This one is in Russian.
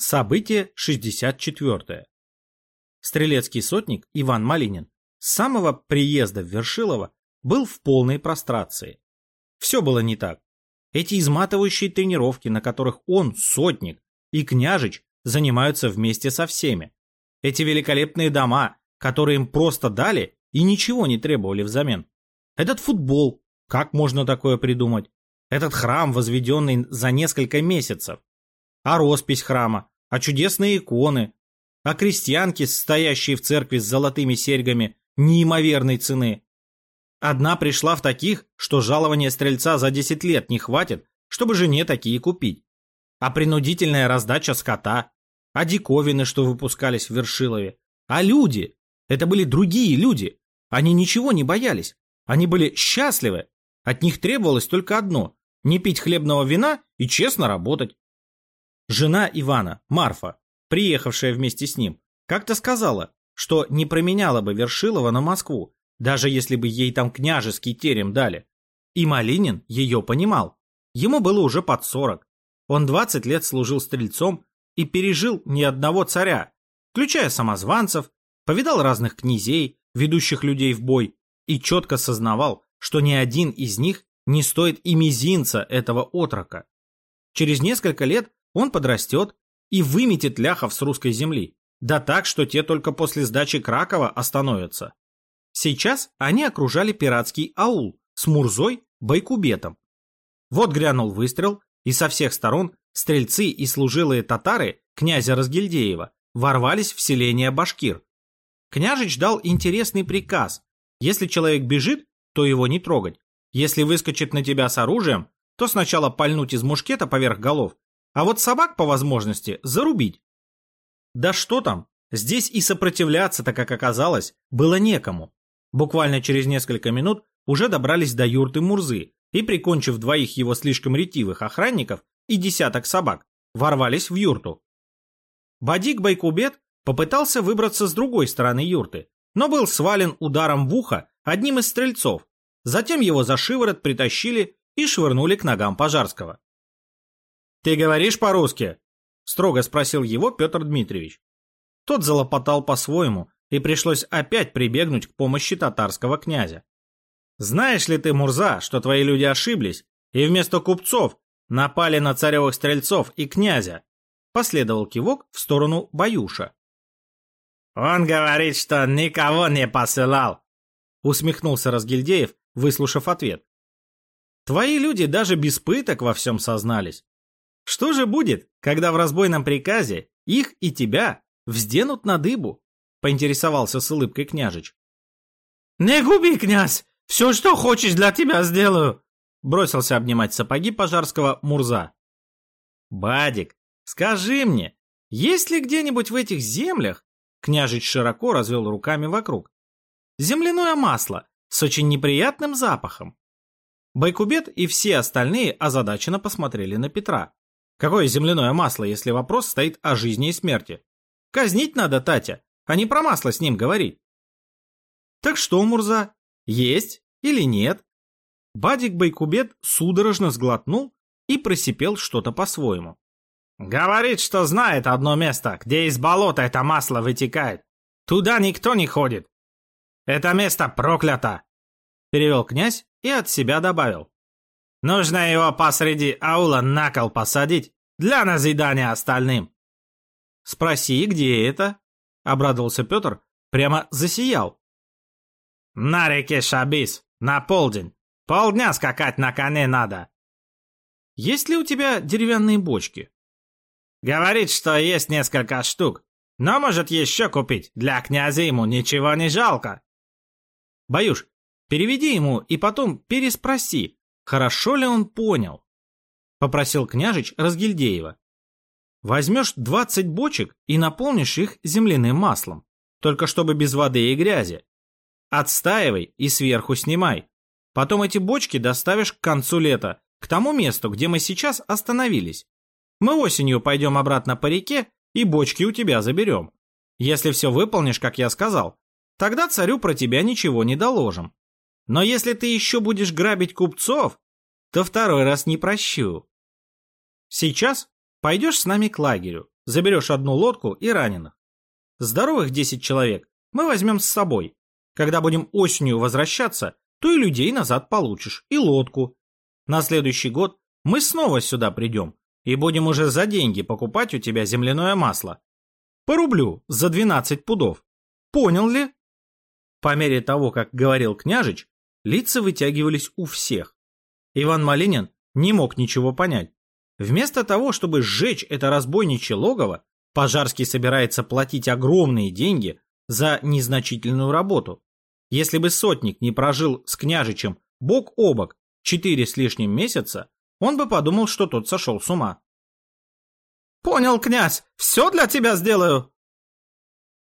Событие 64. Стрелецкий сотник Иван Малинин с самого приезда в Вершилово был в полной прострации. Все было не так. Эти изматывающие тренировки, на которых он, сотник, и княжич занимаются вместе со всеми. Эти великолепные дома, которые им просто дали и ничего не требовали взамен. Этот футбол, как можно такое придумать? Этот храм, возведенный за несколько месяцев а роспись храма, а чудесные иконы, а крестьянки, стоящие в церкви с золотыми серьгами неимоверной цены. Одна пришла в таких, что жалование стрельца за 10 лет не хватит, чтобы жене такие купить. А принудительная раздача скота, а диковины, что выпускались в Вершилове, а люди. Это были другие люди. Они ничего не боялись. Они были счастливы. От них требовалось только одно – не пить хлебного вина и честно работать. Жена Ивана, Марфа, приехавшая вместе с ним, как-то сказала, что не променяла бы Вершилова на Москву, даже если бы ей там княжеский терем дали. И Малинин ее понимал. Ему было уже под сорок. Он 20 лет служил стрельцом и пережил ни одного царя, включая самозванцев, повидал разных князей, ведущих людей в бой, и четко сознавал, что ни один из них не стоит и мизинца этого отрока. Через несколько лет он подрастет и выметит ляхов с русской земли. Да так, что те только после сдачи Кракова остановятся. Сейчас они окружали пиратский аул с Мурзой, Байкубетом. Вот грянул выстрел, и со всех сторон стрельцы и служилые татары князя Разгильдеева ворвались в селение Башкир. Княжич дал интересный приказ. Если человек бежит, то его не трогать. Если выскочит на тебя с оружием, то сначала пальнуть из мушкета поверх голов, а вот собак по возможности зарубить. Да что там, здесь и сопротивляться-то, как оказалось, было некому. Буквально через несколько минут уже добрались до юрты Мурзы и, прикончив двоих его слишком ретивых охранников и десяток собак, ворвались в юрту. Бадик Байкубет попытался выбраться с другой стороны юрты, но был свален ударом в ухо одним из стрельцов. Затем его за шиворот притащили и швырнули к ногам Пожарского. «Ты говоришь по-русски?» – строго спросил его Петр Дмитриевич. Тот залопотал по-своему, и пришлось опять прибегнуть к помощи татарского князя. «Знаешь ли ты, Мурза, что твои люди ошиблись, и вместо купцов напали на царевых стрельцов и князя?» Последовал кивок в сторону Баюша. «Он говорит, что никого не посылал», усмехнулся Разгильдеев, выслушав ответ. «Твои люди даже без пыток во всем сознались. Что же будет, когда в разбойном приказе их и тебя взденут на дыбу? Поинтересовался с улыбкой княжич. Не губи, князь! Все, что хочешь, для тебя сделаю! Бросился обнимать сапоги Пожарского Мурза. Бадик, скажи мне, есть ли где-нибудь в этих землях, княжич широко развел руками вокруг, земляное масло с очень неприятным запахом? Байкубет и все остальные озадаченно посмотрели на Петра. Какое земляное масло, если вопрос стоит о жизни и смерти? Казнить надо Татя, а не про масло с ним говорить. Так что, Мурза, есть или нет? Бадик Байкубет судорожно сглотнул и просипел что-то по-своему. Говорит, что знает одно место, где из болота это масло вытекает. Туда никто не ходит. Это место проклято. Перевел князь и от себя добавил. Нужно его посреди аула на кол посадить для назидания остальным. Спроси, где это? Обрадовался Петр, прямо засиял. На реке Шабис, на полдень. Полдня скакать на коне надо. Есть ли у тебя деревянные бочки? Говорит, что есть несколько штук, но может еще купить. Для князя ему ничего не жалко. Баюш, переведи ему и потом переспроси, Хорошо ли он понял? Попросил княжич Разгильдеева. Возьмешь 20 бочек и наполнишь их земляным маслом, только чтобы без воды и грязи. Отстаивай и сверху снимай. Потом эти бочки доставишь к концу лета, к тому месту, где мы сейчас остановились. Мы осенью пойдем обратно по реке и бочки у тебя заберем. Если все выполнишь, как я сказал, тогда царю про тебя ничего не доложим. Но если ты еще будешь грабить купцов, то второй раз не прощу. Сейчас пойдешь с нами к лагерю, заберешь одну лодку и раненых. Здоровых 10 человек мы возьмем с собой. Когда будем осенью возвращаться, то и людей назад получишь, и лодку. На следующий год мы снова сюда придем и будем уже за деньги покупать у тебя земляное масло. По рублю за 12 пудов. Понял ли? По мере того, как говорил княжич, лица вытягивались у всех. Иван Малинин не мог ничего понять. Вместо того, чтобы сжечь это разбойничье логово, Пожарский собирается платить огромные деньги за незначительную работу. Если бы сотник не прожил с княжичем бок о бок четыре с лишним месяца, он бы подумал, что тот сошел с ума. «Понял, князь, все для тебя сделаю!»